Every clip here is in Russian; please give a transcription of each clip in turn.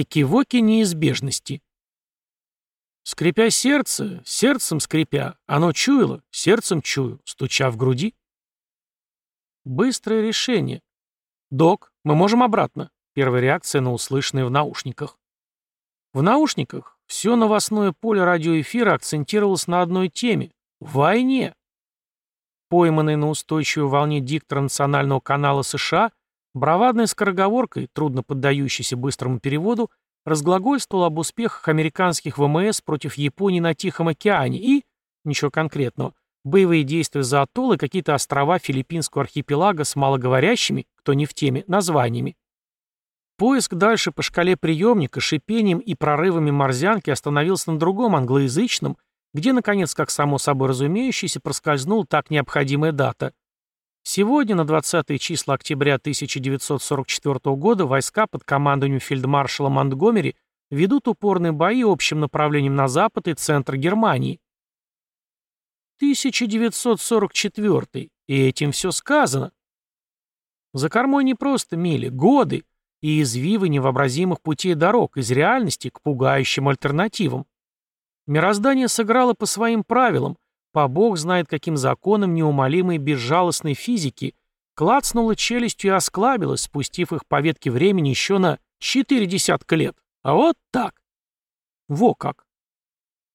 Экивоки неизбежности. Скрипя сердце, сердцем скрипя, оно чуяло, сердцем чую, стуча в груди. Быстрое решение. «Док, мы можем обратно». Первая реакция на услышанное в наушниках. В наушниках все новостное поле радиоэфира акцентировалось на одной теме — войне. Пойманный на устойчивой волне диктор национального канала США, бравадной скороговоркой, трудно поддающейся быстрому переводу, разглагольствовал об успехах американских ВМС против Японии на Тихом океане и, ничего конкретного, боевые действия за атолл и какие-то острова филиппинского архипелага с малоговорящими, кто не в теме, названиями. Поиск дальше по шкале приемника, шипением и прорывами морзянки остановился на другом англоязычном, где, наконец, как само собой разумеющееся, проскользнула так необходимая дата. Сегодня, на 20 числа октября 1944 года, войска под командованием фельдмаршала Монтгомери ведут упорные бои общим направлением на запад и центр Германии. 1944, и этим все сказано. За кормой не просто мили, годы и извивы невообразимых путей дорог из реальности к пугающим альтернативам. Мироздание сыграло по своим правилам, по бог знает каким законам неумолимой безжалостной физики, клацнула челюстью и осклабилась, спустив их по ветке времени еще на четыре десятка лет. А вот так. Во как.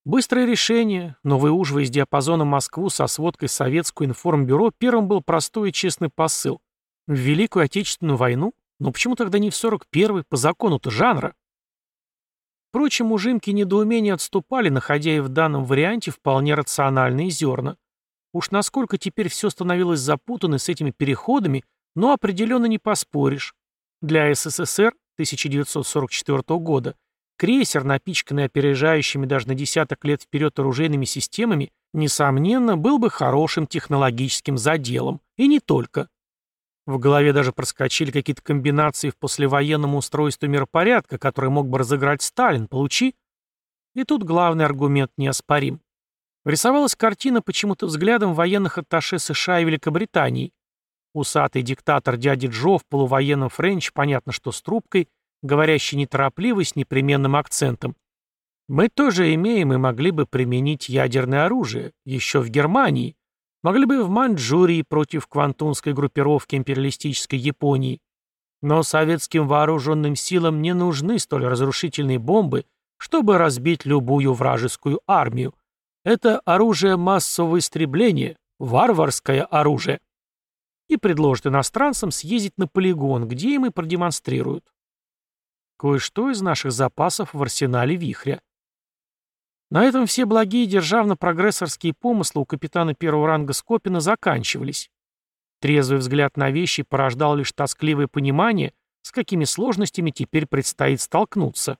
Быстрое решение, но выуживая из диапазона Москву со сводкой Советского информбюро, первым был простой и честный посыл. В Великую Отечественную войну? Но почему тогда не в 41-й, по закону-то жанра? Впрочем, ужимки недоумения отступали, находя и в данном варианте вполне рациональные зерна. Уж насколько теперь все становилось запутанно с этими переходами, но определенно не поспоришь. Для СССР 1944 года крейсер, напичканный опережающими даже на десяток лет вперед оружейными системами, несомненно, был бы хорошим технологическим заделом. И не только. В голове даже проскочили какие-то комбинации в послевоенном устройстве миропорядка, который мог бы разыграть Сталин, получи. И тут главный аргумент неоспорим. Рисовалась картина почему-то взглядом военных атташе США и Великобритании. Усатый диктатор дядя Джо в полувоенном френче, понятно, что с трубкой, говорящий неторопливо с непременным акцентом. Мы тоже имеем и могли бы применить ядерное оружие, еще в Германии. Могли бы в Маньчжурии против квантунской группировки империалистической Японии. Но советским вооруженным силам не нужны столь разрушительные бомбы, чтобы разбить любую вражескую армию. Это оружие массового истребления, варварское оружие. И предложит иностранцам съездить на полигон, где им и продемонстрируют. Кое-что из наших запасов в арсенале вихря. На этом все благие державно-прогрессорские помыслы у капитана первого ранга Скопина заканчивались. Трезвый взгляд на вещи порождал лишь тоскливое понимание, с какими сложностями теперь предстоит столкнуться.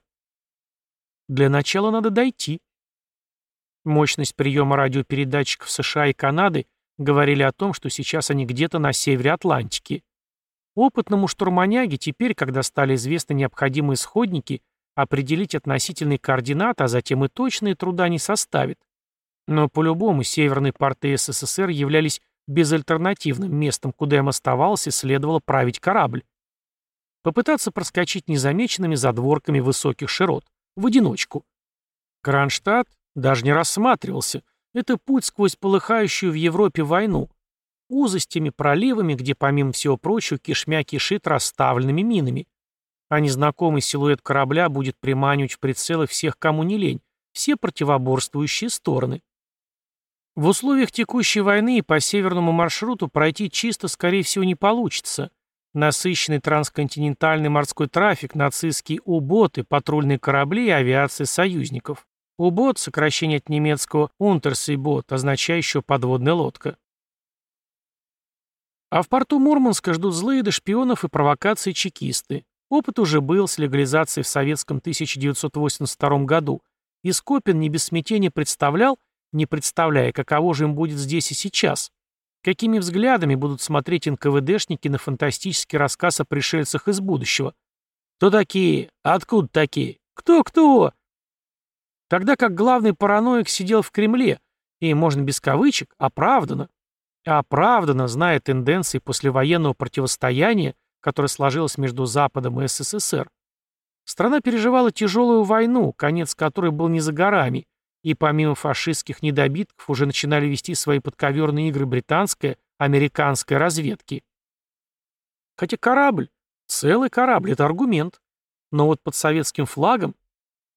Для начала надо дойти. Мощность приема радиопередатчиков США и Канады говорили о том, что сейчас они где-то на севере Атлантики. Опытному штурманяге теперь, когда стали известны необходимые исходники, Определить относительные координаты, а затем и точные труда не составит. Но по-любому северные порты СССР являлись безальтернативным местом, куда им оставалось и следовало править корабль. Попытаться проскочить незамеченными задворками высоких широт. В одиночку. Кронштадт даже не рассматривался. Это путь сквозь полыхающую в Европе войну. Узостями, проливами, где, помимо всего прочего, кишмя кишит расставленными минами а незнакомый силуэт корабля будет приманивать в прицелы всех, кому не лень, все противоборствующие стороны. В условиях текущей войны по северному маршруту пройти чисто, скорее всего, не получится. Насыщенный трансконтинентальный морской трафик, нацистские У-боты, патрульные корабли и авиация союзников. У-бот – сокращение от немецкого «Унтерсейбот», означающего «подводная лодка». А в порту Мурманска ждут злые до шпионов и провокации чекисты. Опыт уже был с легализацией в советском 1982 году, и Скопин не без смятения представлял, не представляя, каково же им будет здесь и сейчас, какими взглядами будут смотреть НКВДшники на фантастический рассказ о пришельцах из будущего. Кто такие? Откуда такие? Кто-кто? Тогда как главный параноик сидел в Кремле, и, можно без кавычек, оправданно, оправданно, зная тенденции послевоенного противостояния, которая сложилась между Западом и СССР. Страна переживала тяжелую войну, конец которой был не за горами, и помимо фашистских недобитков уже начинали вести свои подковерные игры британская, американская разведки. Хотя корабль, целый корабль, это аргумент. Но вот под советским флагом,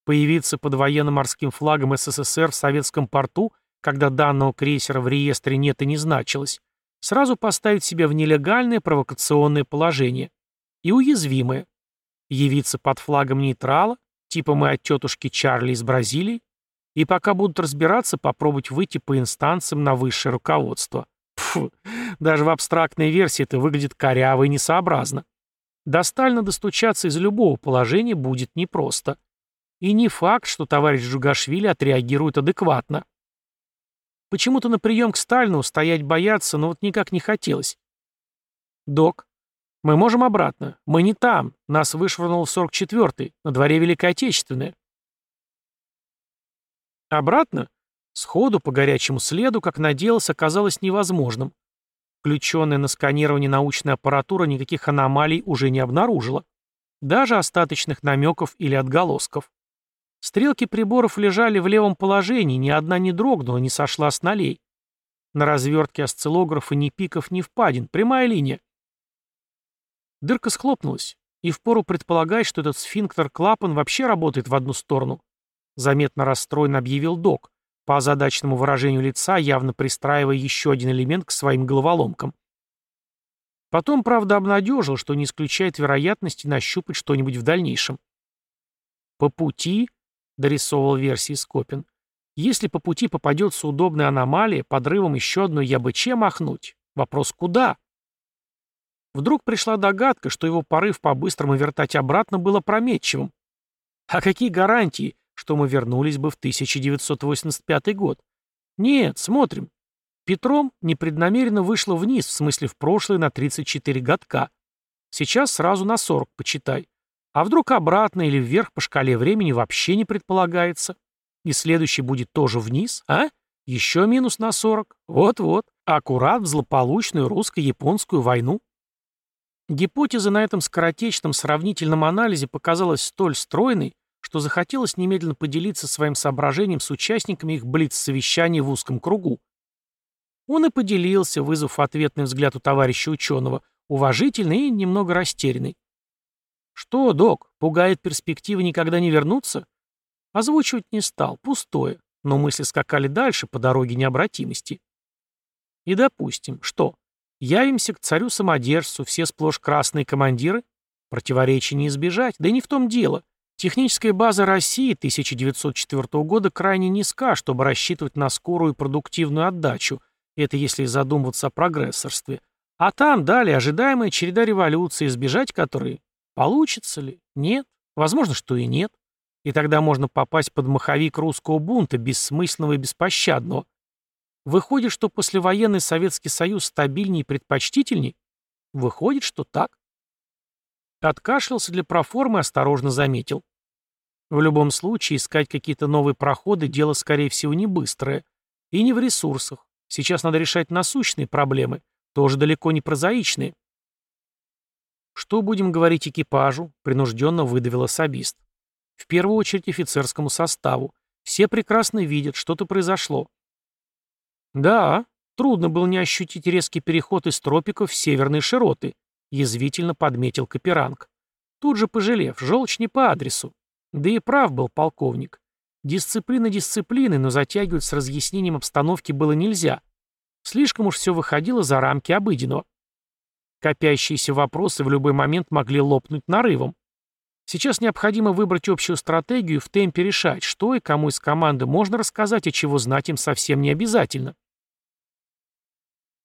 появиться под военно-морским флагом СССР в советском порту, когда данного крейсера в реестре нет и не значилось, сразу поставить себя в нелегальное провокационное положение. И уязвимое. Явиться под флагом нейтрала, типа мы от тетушки Чарли из Бразилии, и пока будут разбираться, попробовать выйти по инстанциям на высшее руководство. Фу, даже в абстрактной версии это выглядит коряво и несообразно. До Сталина достучаться из любого положения будет непросто. И не факт, что товарищ Джугашвили отреагирует адекватно. Почему-то на прием к Сталину стоять бояться, но вот никак не хотелось. «Док, мы можем обратно. Мы не там. Нас вышвырнул в 44-й. На дворе Великой Отечественная». Обратно? Сходу, по горячему следу, как надеялся, оказалось невозможным. Включенная на сканирование научная аппаратура никаких аномалий уже не обнаружила. Даже остаточных намеков или отголосков. Стрелки приборов лежали в левом положении, ни одна не дрогнула, не сошла с нолей. На развертке осциллографа ни пиков, ни впадин, прямая линия. Дырка схлопнулась, и впору предполагать, что этот сфинктер-клапан вообще работает в одну сторону. Заметно расстроен объявил док, по озадаченному выражению лица, явно пристраивая еще один элемент к своим головоломкам. Потом, правда, обнадежил, что не исключает вероятности нащупать что-нибудь в дальнейшем. «По пути», — дорисовывал версии Скопин, «если по пути попадется удобная аномалия, подрывом еще одной ЯБЧ махнуть. Вопрос куда?» Вдруг пришла догадка, что его порыв по-быстрому вертать обратно было прометчивым. А какие гарантии, что мы вернулись бы в 1985 год. Нет, смотрим. Петром непреднамеренно вышло вниз, в смысле в прошлое на 34 годка. Сейчас сразу на 40, почитай. А вдруг обратно или вверх по шкале времени вообще не предполагается? И следующий будет тоже вниз, а? Еще минус на 40. Вот-вот. Аккурат в злополучную русско-японскую войну. Гипотеза на этом скоротечном сравнительном анализе показалась столь стройной, что захотелось немедленно поделиться своим соображением с участниками их блиц-совещания в узком кругу. Он и поделился, вызвав ответный взгляд у товарища ученого, уважительный и немного растерянный. «Что, док, пугает перспектива никогда не вернуться?» Озвучивать не стал, пустое, но мысли скакали дальше по дороге необратимости. И допустим, что? Явимся к царю-самодержцу, все сплошь красные командиры? Противоречий не избежать, да и не в том дело. Техническая база России 1904 года крайне низка, чтобы рассчитывать на скорую и продуктивную отдачу, это если задумываться о прогрессорстве. А там далее ожидаемая череда революций, избежать которой получится ли? Нет. Возможно, что и нет. И тогда можно попасть под маховик русского бунта, бессмысленного и беспощадного. Выходит, что послевоенный Советский Союз стабильнее и предпочтительней? Выходит, что так. Откашлялся для проформы и осторожно заметил. В любом случае, искать какие-то новые проходы – дело, скорее всего, не быстрое. И не в ресурсах. Сейчас надо решать насущные проблемы, тоже далеко не прозаичные. «Что будем говорить экипажу?» – принужденно выдавил особист. «В первую очередь офицерскому составу. Все прекрасно видят, что-то произошло». «Да, трудно было не ощутить резкий переход из тропиков в северные широты», — язвительно подметил Каперанг. Тут же пожалев, желчь не по адресу. Да и прав был полковник. Дисциплина дисциплины, но затягивать с разъяснением обстановки было нельзя. Слишком уж все выходило за рамки обыденного. Копящиеся вопросы в любой момент могли лопнуть нарывом. Сейчас необходимо выбрать общую стратегию и в темпе решать, что и кому из команды можно рассказать, а чего знать им совсем не обязательно.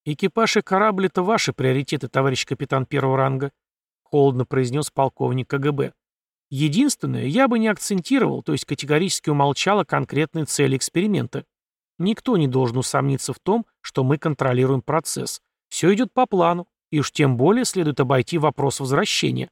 «Экипаж и корабль — это ваши приоритеты, товарищ капитан первого ранга», — холодно произнес полковник КГБ. «Единственное, я бы не акцентировал, то есть категорически умолчал о конкретной цели эксперимента. Никто не должен усомниться в том, что мы контролируем процесс. Все идет по плану, и уж тем более следует обойти вопрос возвращения».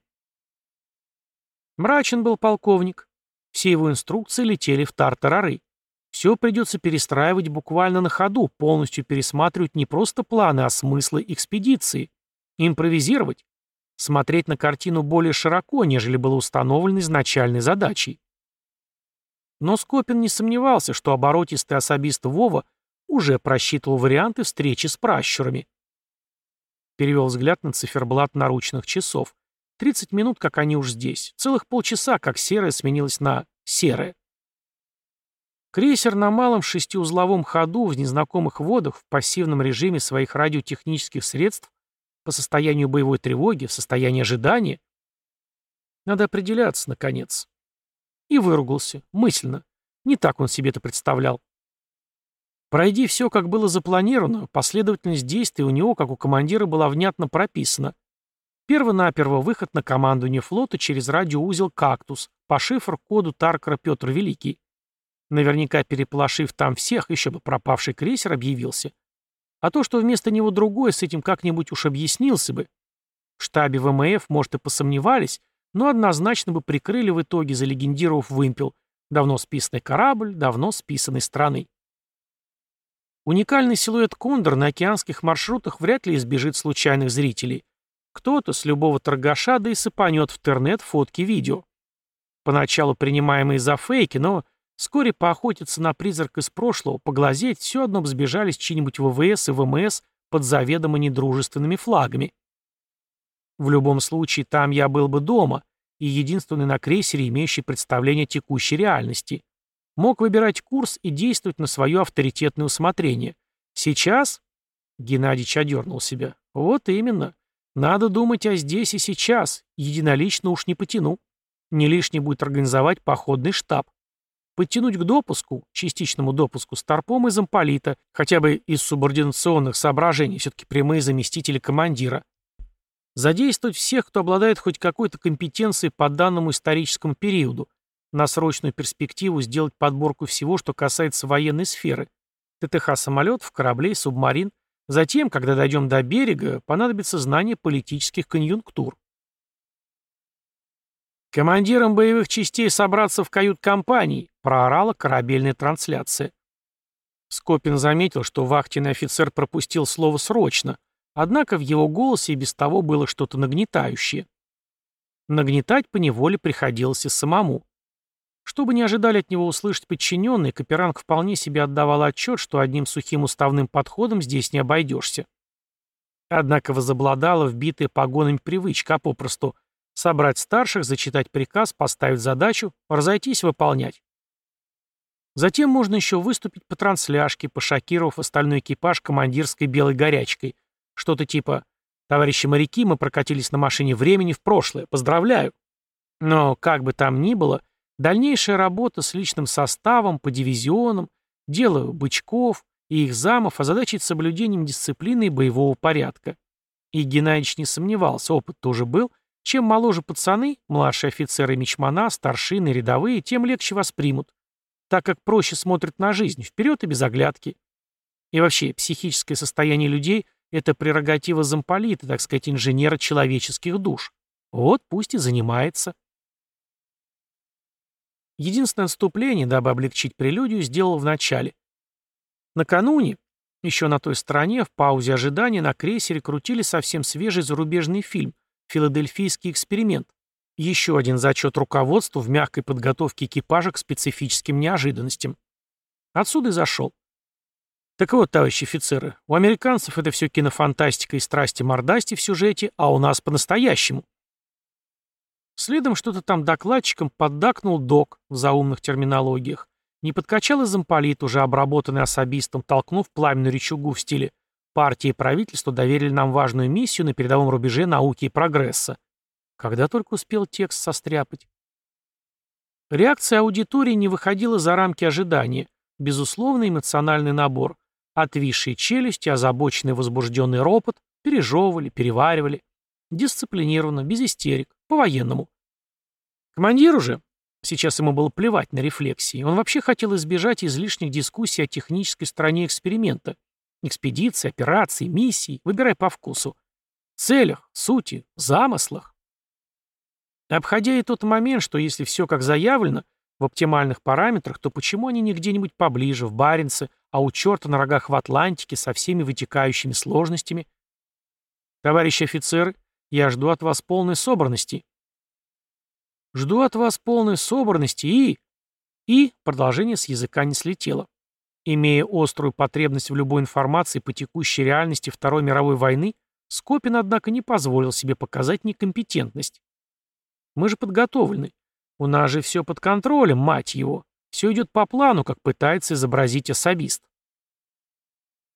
Мрачен был полковник. Все его инструкции летели в тартарары. Все придется перестраивать буквально на ходу, полностью пересматривать не просто планы, а смыслы экспедиции. Импровизировать. смотреть на картину более широко, нежели было установлено изначальной задачей. Но Скопин не сомневался, что оборотистый особист Вова уже просчитывал варианты встречи с пращурами. Перевел взгляд на циферблат наручных часов. 30 минут, как они уж здесь. Целых полчаса, как серое сменилось на серое. Крейсер на малом шестиузловом ходу в незнакомых водах в пассивном режиме своих радиотехнических средств по состоянию боевой тревоги, в состоянии ожидания. Надо определяться, наконец. И выругался, мысленно. Не так он себе это представлял. Пройди все, как было запланировано, последовательность действий у него, как у командира, была внятно прописана. Перво-наперво выход на командование флота через радиоузел «Кактус» по шифр-коду Таркера Петр Великий. Наверняка переполошив там всех, еще бы пропавший крейсер объявился. А то, что вместо него другой, с этим как-нибудь уж объяснился бы. В штабе ВМФ, может, и посомневались, но однозначно бы прикрыли в итоге, залегендировав вымпел. Давно списанный корабль, давно списанный страной. Уникальный силуэт Кондор на океанских маршрутах вряд ли избежит случайных зрителей. Кто-то с любого торгаша да и сыпанет в интернет фотки-видео. Поначалу принимаемые за фейки, но вскоре поохотиться на призрак из прошлого, поглазеть, все одно сбежались чьи-нибудь ВВС и ВМС под заведомо недружественными флагами. В любом случае, там я был бы дома, и единственный на крейсере, имеющий представление текущей реальности. Мог выбирать курс и действовать на свое авторитетное усмотрение. Сейчас... Геннадьевич одернул себя. Вот именно. Надо думать о здесь и сейчас. Единолично уж не потяну. Не лишне будет организовать походный штаб. Подтянуть к допуску, частичному допуску, старпом из замполита, хотя бы из субординационных соображений, все-таки прямые заместители командира. Задействовать всех, кто обладает хоть какой-то компетенцией по данному историческому периоду. На срочную перспективу сделать подборку всего, что касается военной сферы. ТТХ самолетов, кораблей, субмарин. Затем, когда дойдем до берега, понадобится знание политических конъюнктур. «Командирам боевых частей собраться в кают-компании», проорала корабельная трансляция. Скопин заметил, что вахтенный офицер пропустил слово «срочно», Однако в его голосе и без того было что-то нагнетающее. Нагнетать поневоле приходилось и самому. Чтобы не ожидали от него услышать подчиненные, Каперанг вполне себе отдавал отчет, что одним сухим уставным подходом здесь не обойдешься. Однако возобладала вбитая погонами привычка, а попросту собрать старших, зачитать приказ, поставить задачу, разойтись выполнять. Затем можно еще выступить по трансляшке, пошокировав остальной экипаж командирской белой горячкой, что-то типа «Товарищи моряки, мы прокатились на машине времени в прошлое. Поздравляю». Но, как бы там ни было, дальнейшая работа с личным составом, по дивизионам, дело бычков и их замов озадачить соблюдением дисциплины и боевого порядка. И Геннадьевич не сомневался, опыт тоже был. Чем моложе пацаны, младшие офицеры мечмана, старшины, рядовые, тем легче воспримут, так как проще смотрят на жизнь, вперед и без оглядки. И вообще, психическое состояние людей – это прерогатива замполита, так сказать, инженера человеческих душ. Вот пусть и занимается. Единственное отступление, дабы облегчить прелюдию, сделал в начале. Накануне, еще на той стороне, в паузе ожидания, на крейсере крутили совсем свежий зарубежный фильм «Филадельфийский эксперимент». Еще один зачет руководству в мягкой подготовке экипажа к специфическим неожиданностям. Отсюда и зашел. Так вот, товарищи офицеры, у американцев это все кинофантастика и страсти-мордасти в сюжете, а у нас по-настоящему. Следом что-то там докладчиком поддакнул док в заумных терминологиях. Не подкачал и замполит, уже обработанный особистом, толкнув пламенную речугу в стиле «Партия и правительство доверили нам важную миссию на передовом рубеже науки и прогресса». Когда только успел текст состряпать. Реакция аудитории не выходила за рамки ожидания. Безусловный эмоциональный набор. Отвисшие челюсти, озабоченный возбужденный ропот, пережевывали, переваривали. Дисциплинированно, без истерик, по-военному. Командиру же, сейчас ему было плевать на рефлексии, он вообще хотел избежать излишних дискуссий о технической стороне эксперимента. Экспедиции, операции, миссии, выбирай по вкусу. Целях, сути, замыслах. Обходя и тот момент, что если все как заявлено, в оптимальных параметрах, то почему они не где-нибудь поближе, в Баренце, а у черта на рогах в Атлантике со всеми вытекающими сложностями? Товарищи офицеры, Я жду от вас полной собранности. Жду от вас полной собранности и... И продолжение с языка не слетело. Имея острую потребность в любой информации по текущей реальности Второй мировой войны, Скопин, однако, не позволил себе показать некомпетентность. Мы же подготовлены. У нас же все под контролем, мать его. Все идет по плану, как пытается изобразить особист.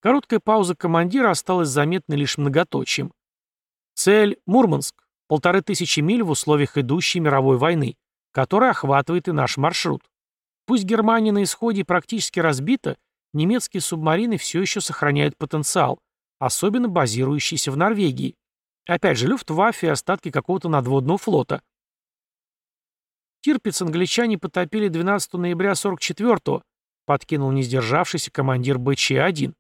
Короткая пауза командира осталась заметной лишь многоточием. Цель — Мурманск. Полторы тысячи миль в условиях идущей мировой войны, которая охватывает и наш маршрут. Пусть Германия на исходе практически разбита, немецкие субмарины все еще сохраняют потенциал, особенно базирующийся в Норвегии. Опять же, Люфтваффе и остатки какого-то надводного флота. Тирпиц англичане потопили 12 ноября 44-го, подкинул не сдержавшийся командир БЧ-1.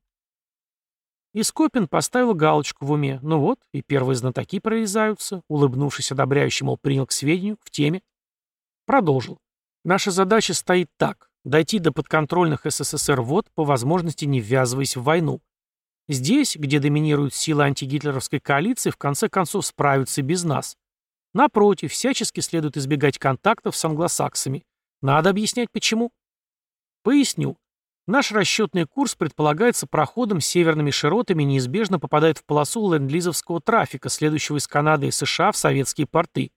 И Скопин поставил галочку в уме. Ну вот, и первые знатоки прорезаются, улыбнувшись одобряюще, мол, принял к сведению, в теме. Продолжил. Наша задача стоит так. Дойти до подконтрольных СССР вод, по возможности не ввязываясь в войну. Здесь, где доминируют силы антигитлеровской коалиции, в конце концов справятся без нас. Напротив, всячески следует избегать контактов с англосаксами. Надо объяснять почему. Поясню. Наш расчетный курс предполагается проходом северными широтами неизбежно попадает в полосу ленд-лизовского трафика, следующего из Канады и США в советские порты.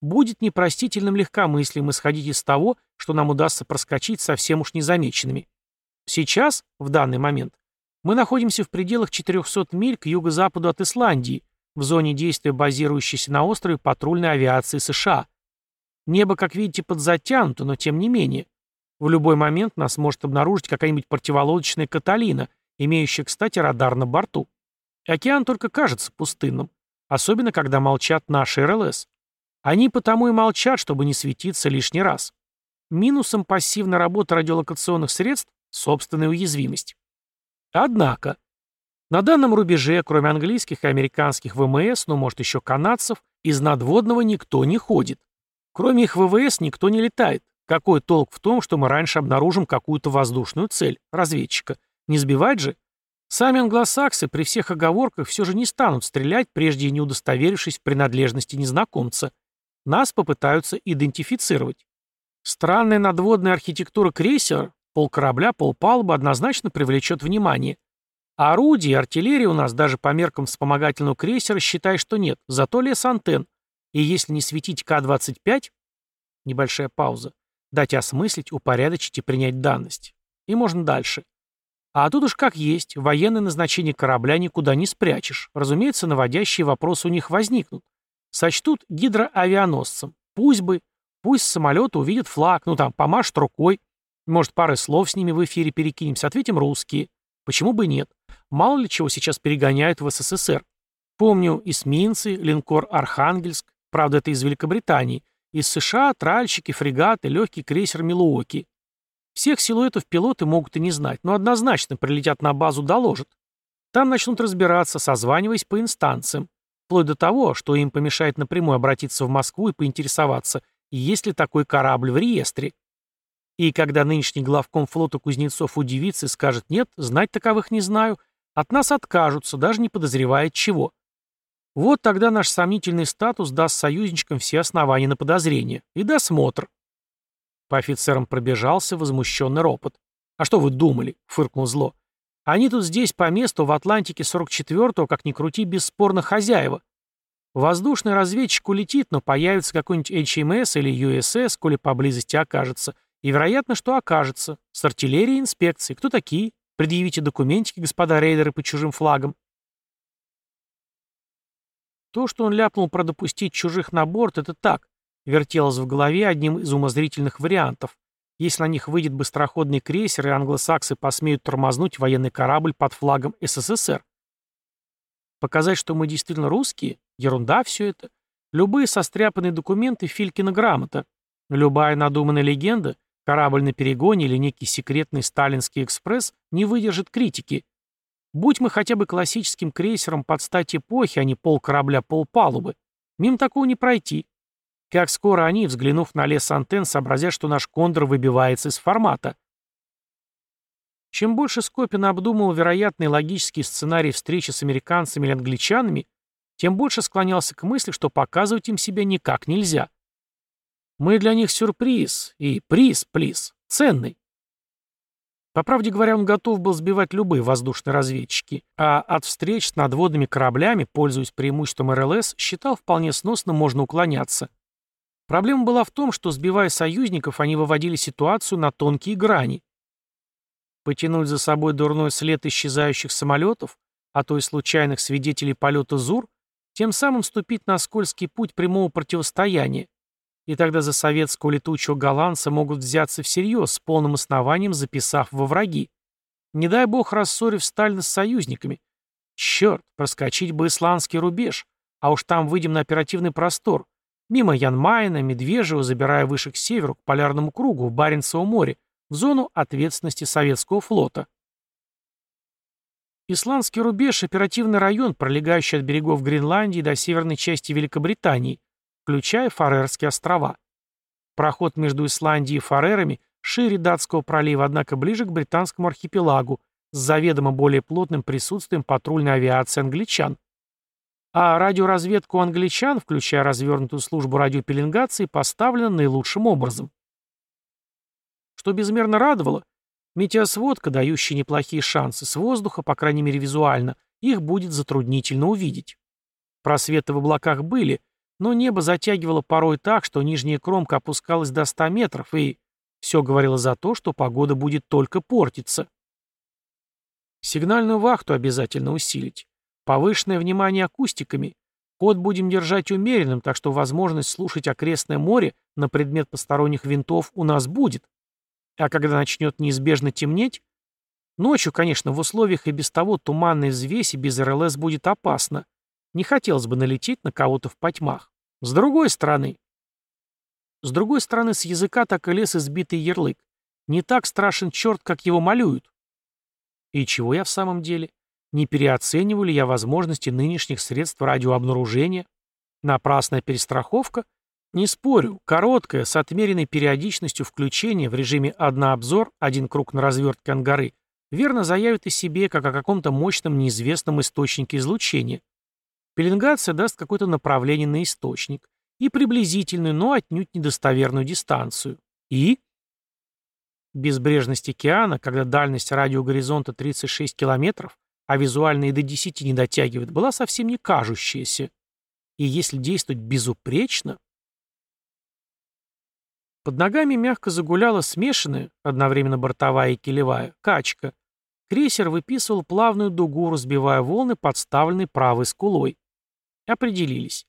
Будет непростительным легкомыслием исходить из того, что нам удастся проскочить совсем уж незамеченными. Сейчас, в данный момент, мы находимся в пределах 400 миль к юго-западу от Исландии, в зоне действия базирующейся на острове патрульной авиации США. Небо, как видите, подзатянуто, но тем не менее. В любой момент нас может обнаружить какая-нибудь противолодочная «Каталина», имеющая, кстати, радар на борту. Океан только кажется пустынным, особенно когда молчат наши РЛС. Они потому и молчат, чтобы не светиться лишний раз. Минусом пассивной работы радиолокационных средств – собственная уязвимость. Однако, на данном рубеже, кроме английских и американских ВМС, ну, может, еще канадцев, из надводного никто не ходит. Кроме их ВВС никто не летает. Какой толк в том, что мы раньше обнаружим какую-то воздушную цель, разведчика? Не сбивать же? Сами англосаксы при всех оговорках все же не станут стрелять, прежде не удостоверившись в принадлежности незнакомца. Нас попытаются идентифицировать. Странная надводная архитектура крейсера, пол корабля, пол палубы однозначно привлечет внимание. А орудий и артиллерии у нас даже по меркам вспомогательного крейсера считай, что нет, зато лес антенн. И если не светить К-25... Небольшая пауза. Дать осмыслить, упорядочить и принять данность. И можно дальше. А тут уж как есть, военное назначение корабля никуда не спрячешь. Разумеется, наводящие вопросы у них возникнут. Сочтут гидроавианосцем. Пусть бы. Пусть с самолета увидят флаг, ну там, помашут рукой. Может, пары слов с ними в эфире перекинемся, ответим русские. Почему бы нет? Мало ли чего сейчас перегоняют в СССР. Помню эсминцы, линкор «Архангельск», правда, это из Великобритании, из США тральщики, фрегаты, легкий крейсер «Милуоки». Всех силуэтов пилоты могут и не знать, но однозначно прилетят на базу, доложат. Там начнут разбираться, созваниваясь по инстанциям. Вплоть до того, что им помешает напрямую обратиться в Москву и поинтересоваться, есть ли такой корабль в реестре. И когда нынешний главком флота Кузнецов удивится и скажет «нет, знать таковых не знаю», от нас откажутся, даже не подозревая чего. Вот тогда наш сомнительный статус даст союзничкам все основания на подозрение и досмотр. По офицерам пробежался возмущенный ропот. «А что вы думали?» — фыркнул зло. Они тут здесь по месту в Атлантике 44-го, как ни крути, бесспорно хозяева. Воздушный разведчик улетит, но появится какой-нибудь HMS или USS, коли поблизости окажется. И вероятно, что окажется. С артиллерией инспекции. Кто такие? Предъявите документики, господа рейдеры по чужим флагам. То, что он ляпнул про допустить чужих на борт, это так. Вертелось в голове одним из умозрительных вариантов. Если на них выйдет быстроходный крейсер, и англосаксы посмеют тормознуть военный корабль под флагом СССР. Показать, что мы действительно русские? Ерунда все это. Любые состряпанные документы Филькина грамота. Любая надуманная легенда, корабль на перегоне или некий секретный сталинский экспресс не выдержит критики. Будь мы хотя бы классическим крейсером под стать эпохи, а не пол корабля, пол палубы, мимо такого не пройти. Как скоро они, взглянув на лес антенн, сообразят, что наш кондор выбивается из формата. Чем больше Скопин обдумывал вероятный логический сценарий встречи с американцами или англичанами, тем больше склонялся к мысли, что показывать им себя никак нельзя. Мы для них сюрприз, и приз, плиз, ценный. По правде говоря, он готов был сбивать любые воздушные разведчики, а от встреч с надводными кораблями, пользуясь преимуществом РЛС, считал вполне сносно можно уклоняться. Проблема была в том, что, сбивая союзников, они выводили ситуацию на тонкие грани. Потянуть за собой дурной след исчезающих самолетов, а то и случайных свидетелей полета ЗУР, тем самым вступить на скользкий путь прямого противостояния, и тогда за советского летучего голландца могут взяться всерьез, с полным основанием записав во враги. Не дай бог рассорив Сталина с союзниками. Черт, проскочить бы исландский рубеж, а уж там выйдем на оперативный простор. Мимо Янмайна, Медвежьего, забирая выше к северу, к Полярному кругу, в Баренцево море, в зону ответственности советского флота. Исландский рубеж – оперативный район, пролегающий от берегов Гренландии до северной части Великобритании, включая Фарерские острова. Проход между Исландией и Фарерами шире датского пролива, однако ближе к британскому архипелагу, с заведомо более плотным присутствием патрульной авиации англичан. А радиоразведку англичан, включая развернутую службу радиопеленгации, поставлена наилучшим образом. Что безмерно радовало, метеосводка, дающая неплохие шансы с воздуха, по крайней мере визуально, их будет затруднительно увидеть. Просветы в облаках были, но небо затягивало порой так, что нижняя кромка опускалась до 100 метров, и все говорило за то, что погода будет только портиться. Сигнальную вахту обязательно усилить. Повышенное внимание акустиками. Ход будем держать умеренным, так что возможность слушать окрестное море на предмет посторонних винтов у нас будет. А когда начнет неизбежно темнеть, ночью, конечно, в условиях и без того туманной взвеси без РЛС будет опасно. Не хотелось бы налететь на кого-то в потьмах. С другой стороны... С другой стороны, с языка так и лес избитый ярлык. Не так страшен черт, как его малюют. И чего я в самом деле? Не переоцениваю ли я возможности нынешних средств радиообнаружения? Напрасная перестраховка? Не спорю, короткая, с отмеренной периодичностью включения в режиме «однообзор», один круг на развертке ангары, верно заявит о себе как о каком-то мощном неизвестном источнике излучения. Пеленгация даст какое-то направление на источник и приблизительную, но отнюдь недостоверную дистанцию. И безбрежность океана, когда дальность радиогоризонта 36 километров, а визуально и до 10 не дотягивает, была совсем не кажущаяся. И если действовать безупречно... Под ногами мягко загуляла смешанная, одновременно бортовая и килевая, качка. Крейсер выписывал плавную дугу, разбивая волны, подставленной правой скулой. Определились.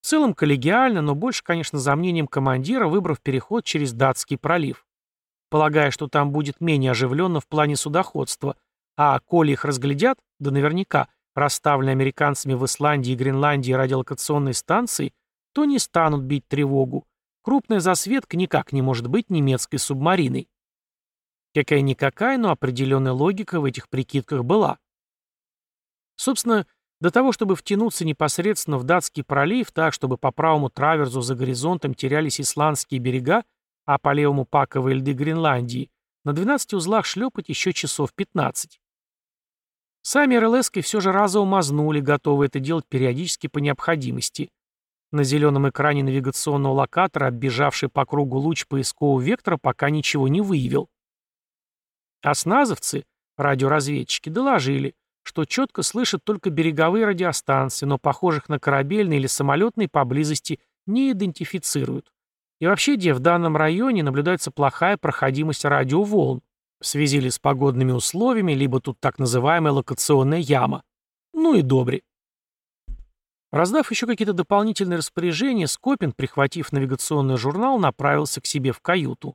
В целом коллегиально, но больше, конечно, за мнением командира, выбрав переход через Датский пролив. Полагая, что там будет менее оживленно в плане судоходства, а коли их разглядят, да наверняка, расставленные американцами в Исландии и Гренландии радиолокационные станции, то не станут бить тревогу. Крупная засветка никак не может быть немецкой субмариной. Какая-никакая, но определенная логика в этих прикидках была. Собственно, до того, чтобы втянуться непосредственно в датский пролив, так, чтобы по правому траверзу за горизонтом терялись исландские берега, а по левому паковые льды Гренландии, на 12 узлах шлепать еще часов 15. Сами РЛСки все же разово мазнули, готовы это делать периодически по необходимости. На зеленом экране навигационного локатора, оббежавший по кругу луч поискового вектора, пока ничего не выявил. Осназовцы, радиоразведчики, доложили, что четко слышат только береговые радиостанции, но похожих на корабельные или самолетные поблизости не идентифицируют. И вообще, где в данном районе наблюдается плохая проходимость радиоволн, в связи ли с погодными условиями, либо тут так называемая локационная яма. Ну и добре. Раздав еще какие-то дополнительные распоряжения, Скопин, прихватив навигационный журнал, направился к себе в каюту.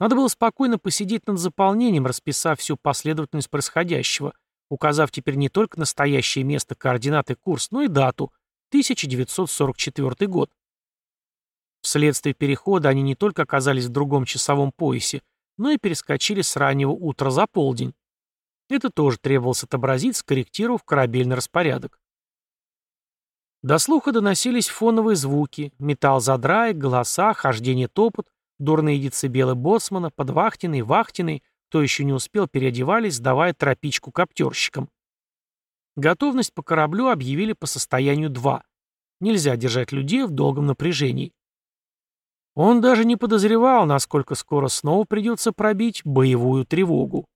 Надо было спокойно посидеть над заполнением, расписав всю последовательность происходящего – указав теперь не только настоящее место координаты курс, но и дату – 1944 год. Вследствие перехода они не только оказались в другом часовом поясе, но и перескочили с раннего утра за полдень. Это тоже требовалось отобразить, скорректировав корабельный распорядок. До слуха доносились фоновые звуки, металл задраек, голоса, хождение топот, дурные децибелы боцмана, подвахтенный, вахтенный, кто еще не успел, переодевались, сдавая тропичку коптерщикам. Готовность по кораблю объявили по состоянию 2. Нельзя держать людей в долгом напряжении. Он даже не подозревал, насколько скоро снова придется пробить боевую тревогу.